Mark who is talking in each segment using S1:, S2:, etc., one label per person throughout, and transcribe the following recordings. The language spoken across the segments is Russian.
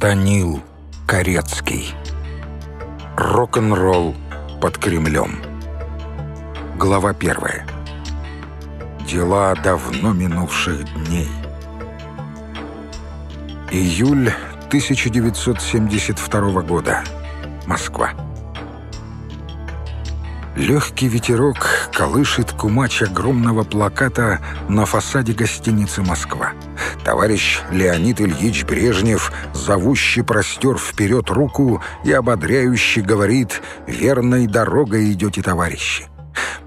S1: Данил Корецкий. Рок-н-ролл под Кремлем. Глава первая. Дела давно минувших дней. Июль 1972 года. Москва. Легкий ветерок колышет кумач огромного плаката на фасаде гостиницы «Москва». Товарищ Леонид Ильич Брежнев, зовущий простер вперед руку и ободряюще говорит «Верной дорогой идете, товарищи».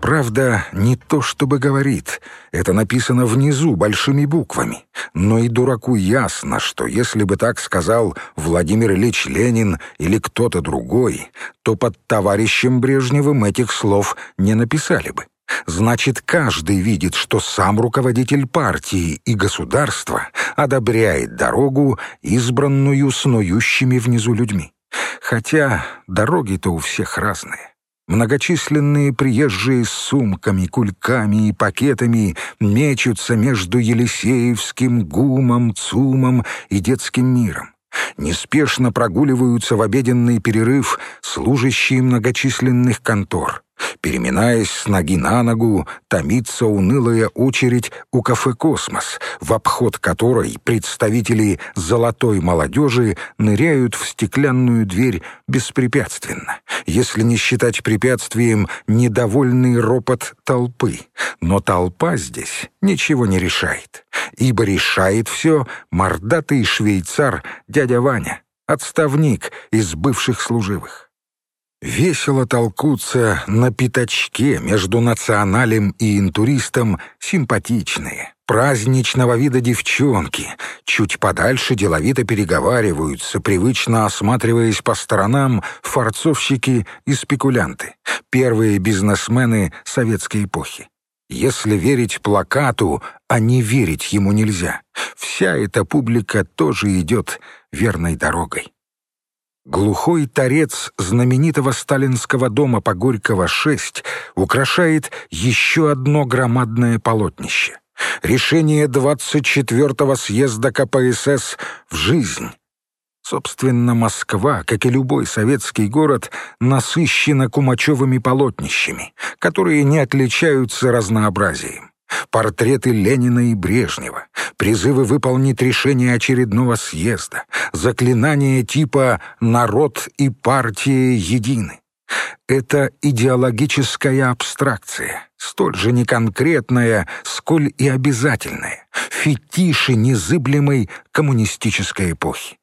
S1: Правда, не то чтобы говорит, это написано внизу большими буквами. Но и дураку ясно, что если бы так сказал Владимир Ильич Ленин или кто-то другой, то под товарищем Брежневым этих слов не написали бы. Значит, каждый видит, что сам руководитель партии и государства одобряет дорогу, избранную снующими внизу людьми. Хотя дороги-то у всех разные. Многочисленные приезжие с сумками, кульками и пакетами мечутся между Елисеевским, Гумом, Цумом и детским миром. Неспешно прогуливаются в обеденный перерыв служащие многочисленных контор. Переминаясь с ноги на ногу, томится унылая очередь у кафе «Космос», в обход которой представители «золотой молодежи» ныряют в стеклянную дверь беспрепятственно, если не считать препятствием недовольный ропот толпы. Но толпа здесь ничего не решает, ибо решает все мордатый швейцар дядя Ваня, отставник из бывших служивых. Весело толкутся на пятачке между националем и интуристом симпатичные, праздничного вида девчонки. Чуть подальше деловито переговариваются, привычно осматриваясь по сторонам форцовщики и спекулянты, первые бизнесмены советской эпохи. Если верить плакату, а не верить ему нельзя, вся эта публика тоже идет верной дорогой. Глухой торец знаменитого сталинского дома по Горького 6 украшает еще одно громадное полотнище. Решение 24-го съезда КПСС в жизнь. Собственно, Москва, как и любой советский город, насыщена кумачевыми полотнищами, которые не отличаются разнообразием портреты Ленина и Брежнева, призывы выполнить решение очередного съезда, заклинания типа «народ и партия едины». Это идеологическая абстракция, столь же неконкретная, сколь и обязательная, фетиши незыблемой коммунистической эпохи.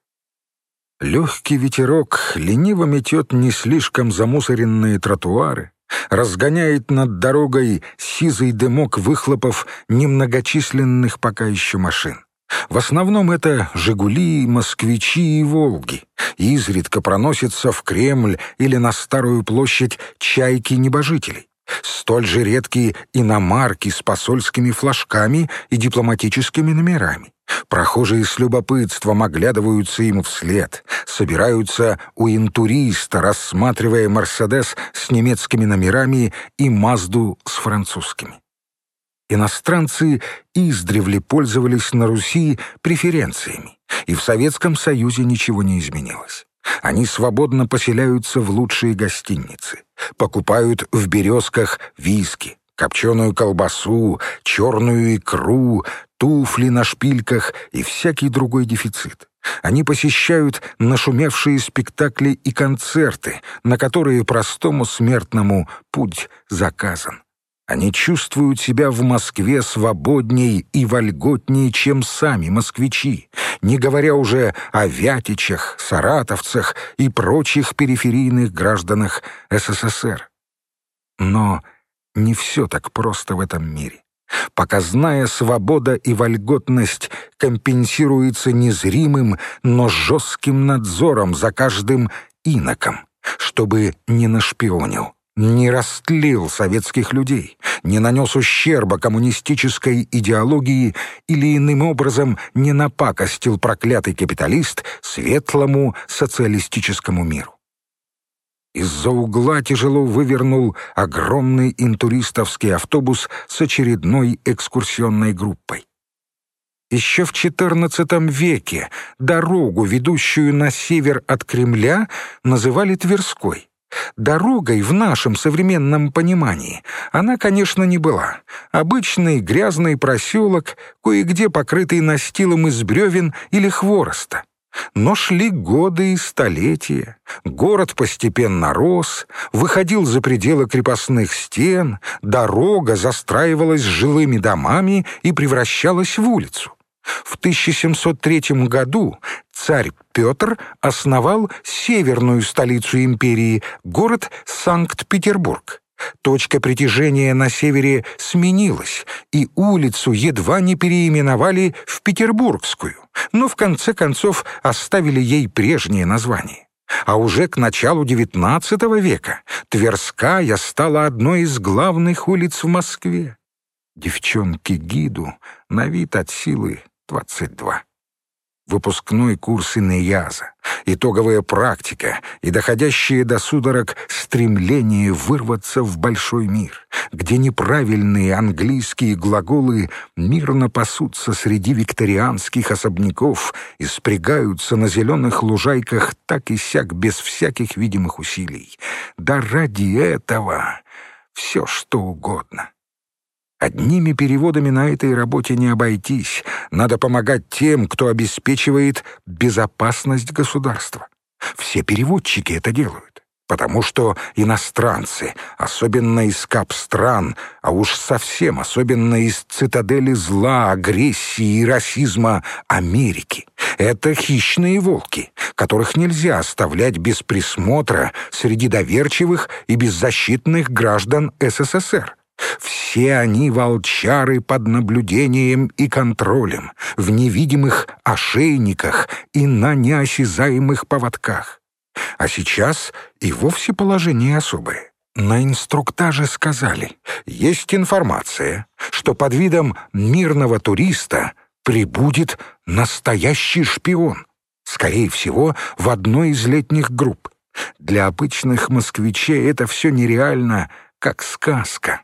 S1: Легкий ветерок лениво метет не слишком замусоренные тротуары, разгоняет над дорогой сизый дымок выхлопов немногочисленных пока еще машин. В основном это «Жигули», «Москвичи» и «Волги». Изредка проносятся в Кремль или на Старую площадь чайки-небожителей. Столь же редкие иномарки с посольскими флажками и дипломатическими номерами. Прохожие с любопытством оглядываются ему вслед, собираются у интуриста, рассматривая «Мерседес» с немецкими номерами и «Мазду» с французскими. Иностранцы издревле пользовались на Руси преференциями, и в Советском Союзе ничего не изменилось. Они свободно поселяются в лучшие гостиницы, покупают в «Березках» виски, копченую колбасу, черную икру, туфли на шпильках и всякий другой дефицит. Они посещают нашумевшие спектакли и концерты, на которые простому смертному путь заказан. Они чувствуют себя в Москве свободней и вольготнее, чем сами москвичи, не говоря уже о вятичах, саратовцах и прочих периферийных гражданах СССР. Но не все так просто в этом мире. Показная свобода и вольготность компенсируется незримым, но жестким надзором за каждым иноком, чтобы не нашпионил, не растлил советских людей, не нанес ущерба коммунистической идеологии или иным образом не напакостил проклятый капиталист светлому социалистическому миру. Из-за угла тяжело вывернул огромный интуристовский автобус с очередной экскурсионной группой. Еще в XIV веке дорогу, ведущую на север от Кремля, называли Тверской. Дорогой в нашем современном понимании она, конечно, не была. Обычный грязный проселок, кое-где покрытый настилом из бревен или хвороста. Но шли годы и столетия. Город постепенно рос, выходил за пределы крепостных стен, дорога застраивалась жилыми домами и превращалась в улицу. В 1703 году царь Петр основал северную столицу империи, город Санкт-Петербург. Точка притяжения на севере сменилась, и улицу едва не переименовали в Петербургскую, но в конце концов оставили ей прежнее название. А уже к началу XIX века Тверская стала одной из главных улиц в Москве. Девчонки Гиду на вид от силы 22 выпускной курс Инеяза, итоговая практика и доходящие до судорог стремление вырваться в большой мир, где неправильные английские глаголы мирно пасутся среди викторианских особняков и спрягаются на зеленых лужайках так и сяк без всяких видимых усилий. Да ради этого все что угодно. Одними переводами на этой работе не обойтись. Надо помогать тем, кто обеспечивает безопасность государства. Все переводчики это делают, потому что иностранцы, особенно из кап-стран, а уж совсем особенно из цитадели зла, агрессии и расизма Америки, это хищные волки, которых нельзя оставлять без присмотра среди доверчивых и беззащитных граждан СССР. Все они волчары под наблюдением и контролем, в невидимых ошейниках и на неосязаемых поводках. А сейчас и вовсе положение особое. На инструктаже сказали, есть информация, что под видом мирного туриста прибудет настоящий шпион, скорее всего, в одной из летних групп. Для обычных москвичей это все нереально, как сказка.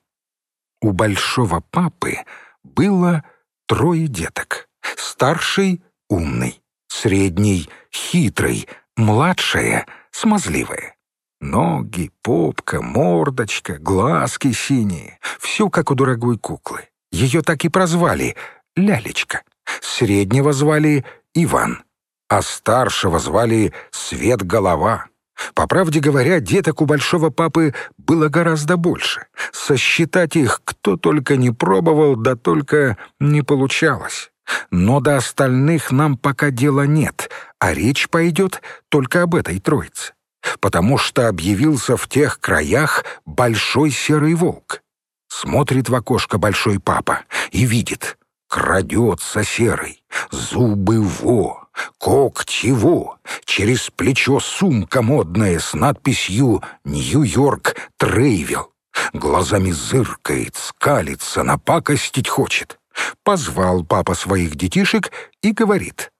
S1: У большого папы было трое деток. Старший — умный, средний — хитрый, младшая — смазливая. Ноги, попка, мордочка, глазки синие — все как у дорогой куклы. Ее так и прозвали — Лялечка. Среднего звали Иван, а старшего звали Свет Голова. По правде говоря, деток у большого папы было гораздо больше. Сосчитать их кто только не пробовал, да только не получалось. Но до остальных нам пока дела нет, а речь пойдет только об этой троице. Потому что объявился в тех краях большой серый волк. Смотрит в окошко большой папа и видит — Крадется серый, зубы во, когти во, через плечо сумка модная с надписью «Нью-Йорк Трейвел». Глазами зыркает, скалится, напакостить хочет. Позвал папа своих детишек и говорит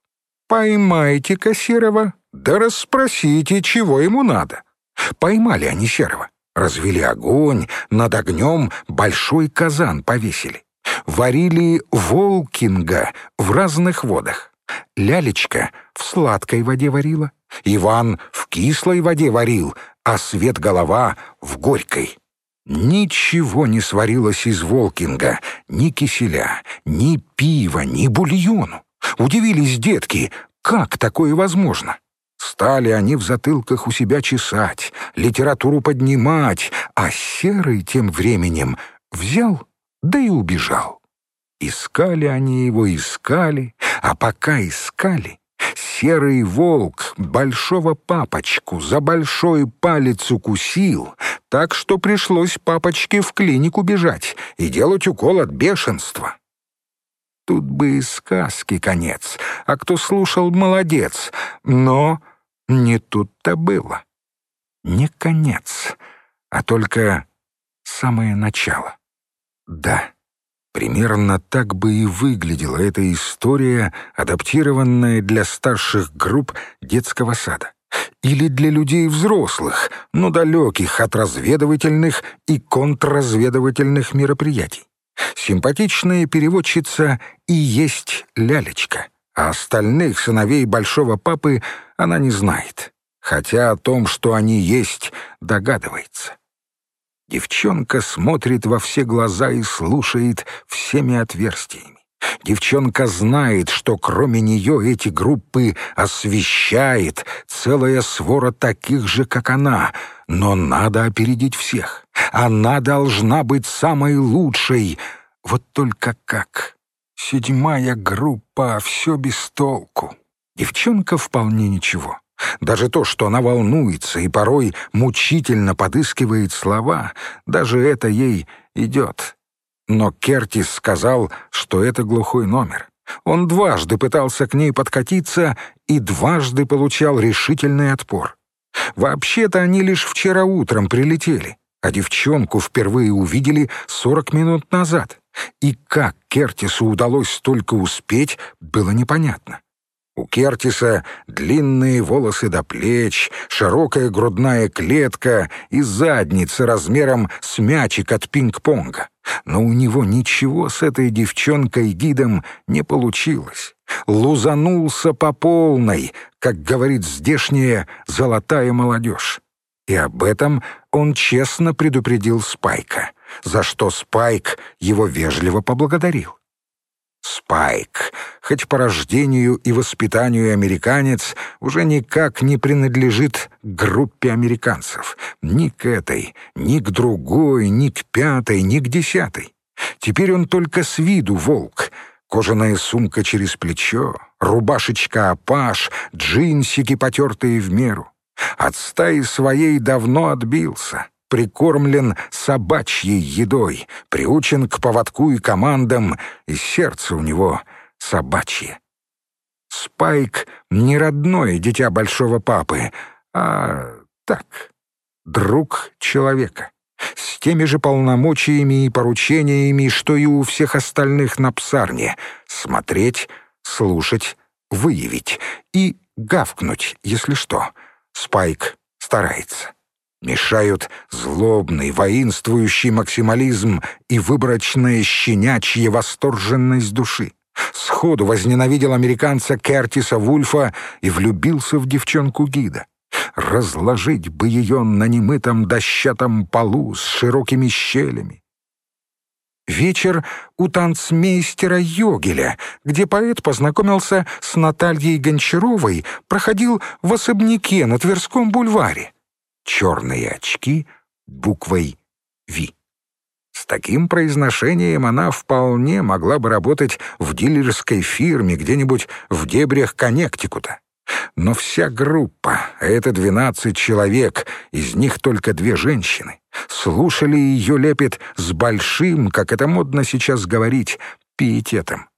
S1: «Поймайте-ка Серого, да расспросите, чего ему надо». Поймали они Серого, развели огонь, над огнем большой казан повесили варили волкинга в разных водах. Лялечка в сладкой воде варила, Иван в кислой воде варил, а Свет голова в горькой. Ничего не сварилось из волкинга, ни киселя, ни пива, ни бульону. Удивились детки, как такое возможно? Стали они в затылках у себя чесать, литературу поднимать, а Серый тем временем взял да и убежал. Искали они его, искали, а пока искали, серый волк большого папочку за большой палец укусил, так что пришлось папочке в клинику бежать и делать укол от бешенства. Тут бы и сказки конец, а кто слушал, молодец, но не тут-то было. Не конец, а только самое начало. Да, примерно так бы и выглядела эта история, адаптированная для старших групп детского сада. Или для людей взрослых, но далеких от разведывательных и контрразведывательных мероприятий. Симпатичная переводчица и есть лялечка, а остальных сыновей большого папы она не знает, хотя о том, что они есть, догадывается. Девчонка смотрит во все глаза и слушает всеми отверстиями. Девчонка знает, что кроме нее эти группы освещает целая свора таких же, как она, но надо опередить всех. Она должна быть самой лучшей. Вот только как? Седьмая группа, все без толку. Девчонка вполне ничего. Даже то, что она волнуется и порой мучительно подыскивает слова, даже это ей идет. Но Кертис сказал, что это глухой номер. Он дважды пытался к ней подкатиться и дважды получал решительный отпор. Вообще-то они лишь вчера утром прилетели, а девчонку впервые увидели 40 минут назад. И как Кертису удалось столько успеть, было непонятно. У Кертиса длинные волосы до плеч, широкая грудная клетка и задница размером с мячик от пинг-понга. Но у него ничего с этой девчонкой-гидом не получилось. Лузанулся по полной, как говорит здешняя золотая молодежь. И об этом он честно предупредил Спайка, за что Спайк его вежливо поблагодарил. Спайк, хоть по рождению и воспитанию американец, уже никак не принадлежит группе американцев. Ни к этой, ни к другой, ни к пятой, ни к десятой. Теперь он только с виду волк. Кожаная сумка через плечо, рубашечка-апаш, джинсики, потертые в меру. От стаи своей давно отбился прикормлен собачьей едой, приучен к поводку и командам, и сердце у него собачье. Спайк — не родное дитя большого папы, а так, друг человека, с теми же полномочиями и поручениями, что и у всех остальных на псарне — смотреть, слушать, выявить и гавкнуть, если что. Спайк старается. Мешают злобный, воинствующий максимализм и выборочная щенячья восторженность души. Сходу возненавидел американца Кертиса Вульфа и влюбился в девчонку гида. Разложить бы ее на немытом дощатом полу с широкими щелями. Вечер у танцмейстера Йогеля, где поэт познакомился с Натальей Гончаровой, проходил в особняке на Тверском бульваре черные очки буквой «Ви». С таким произношением она вполне могла бы работать в дилерской фирме где-нибудь в дебрях Коннектикута. Но вся группа, это двенадцать человек, из них только две женщины, слушали ее лепет с большим, как это модно сейчас говорить, пиететом.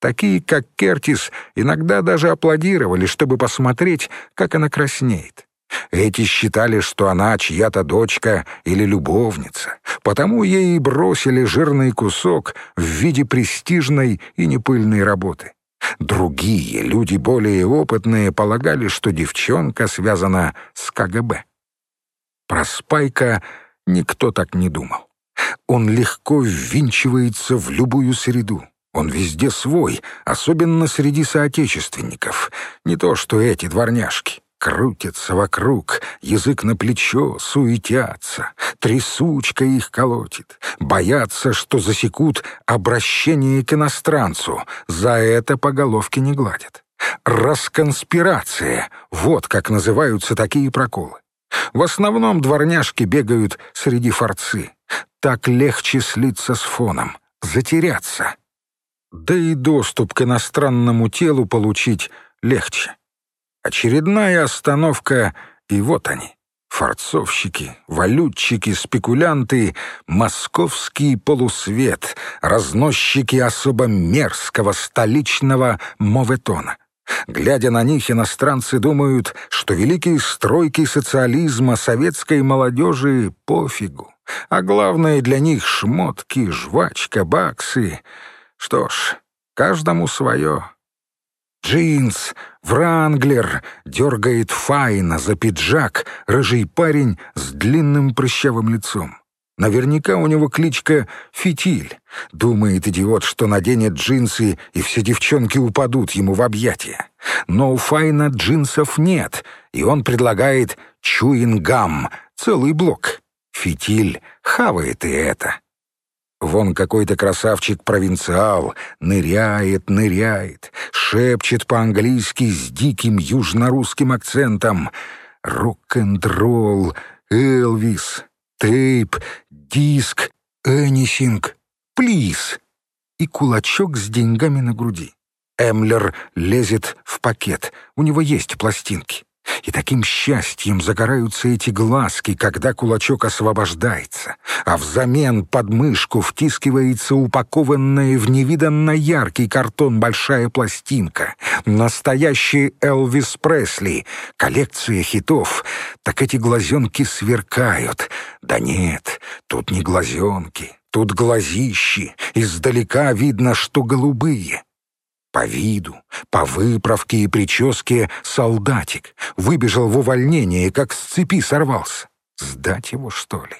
S1: Такие, как Кертис, иногда даже аплодировали, чтобы посмотреть, как она краснеет. Эти считали, что она чья-то дочка или любовница, потому ей и бросили жирный кусок в виде престижной и непыльной работы. Другие, люди более опытные, полагали, что девчонка связана с КГБ. Про Спайка никто так не думал. Он легко ввинчивается в любую среду. Он везде свой, особенно среди соотечественников. Не то что эти дворняжки крутятся вокруг, язык на плечо, суетятся, трясучка их колотит, боятся, что засекут обращение к иностранцу, за это по головке не гладят. Расконспирация — вот как называются такие проколы. В основном дворняжки бегают среди форцы. Так легче слиться с фоном, затеряться. Да и доступ к иностранному телу получить легче. Очередная остановка, и вот они. Форцовщики, валютчики, спекулянты, московский полусвет, разносчики особо мерзкого столичного моветона. Глядя на них, иностранцы думают, что великие стройки социализма советской молодежи пофигу. А главное для них шмотки, жвачка, баксы. Что ж, каждому свое. Джинс, Вранглер, дергает Файна за пиджак рыжий парень с длинным прыщавым лицом. Наверняка у него кличка «Фитиль». Думает идиот, что наденет джинсы, и все девчонки упадут ему в объятия. Но у Файна джинсов нет, и он предлагает чуингам, целый блок. Фитиль хавает и это. Вон какой-то красавчик-провинциал ныряет, ныряет, шепчет по-английски с диким южнорусским акцентом. Рок-н-ролл, Элвис, тейп, диск, энисинг, плиз. И кулачок с деньгами на груди. Эмлер лезет в пакет, у него есть пластинки. И таким счастьем загораются эти глазки, когда кулачок освобождается, а взамен под мышку втискивается упакованная в невиданно яркий картон большая пластинка. Настоящий Элвис Пресли, коллекция хитов. Так эти глазенки сверкают. Да нет, тут не глазенки, тут глазищи. Издалека видно, что голубые. По виду, по выправке и прическе солдатик. Выбежал в увольнение, как с цепи сорвался. Сдать его, что ли?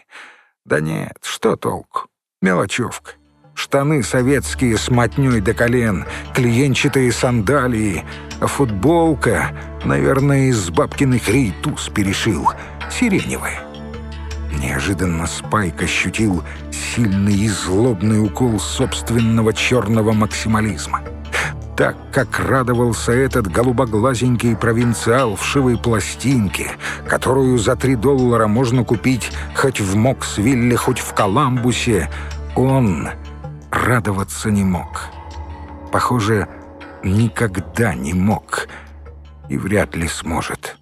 S1: Да нет, что толку? Мелочевка. Штаны советские с мотней до колен, клиенчатые сандалии, а футболка, наверное, из бабкиных рейтуз перешил, сиреневая. Неожиданно Спайк ощутил сильный и злобный укол собственного черного максимализма так, как радовался этот голубоглазенький провинциал в шивой пластинке, которую за три доллара можно купить хоть в Моксвилле, хоть в Коламбусе, он радоваться не мог. Похоже, никогда не мог и вряд ли сможет.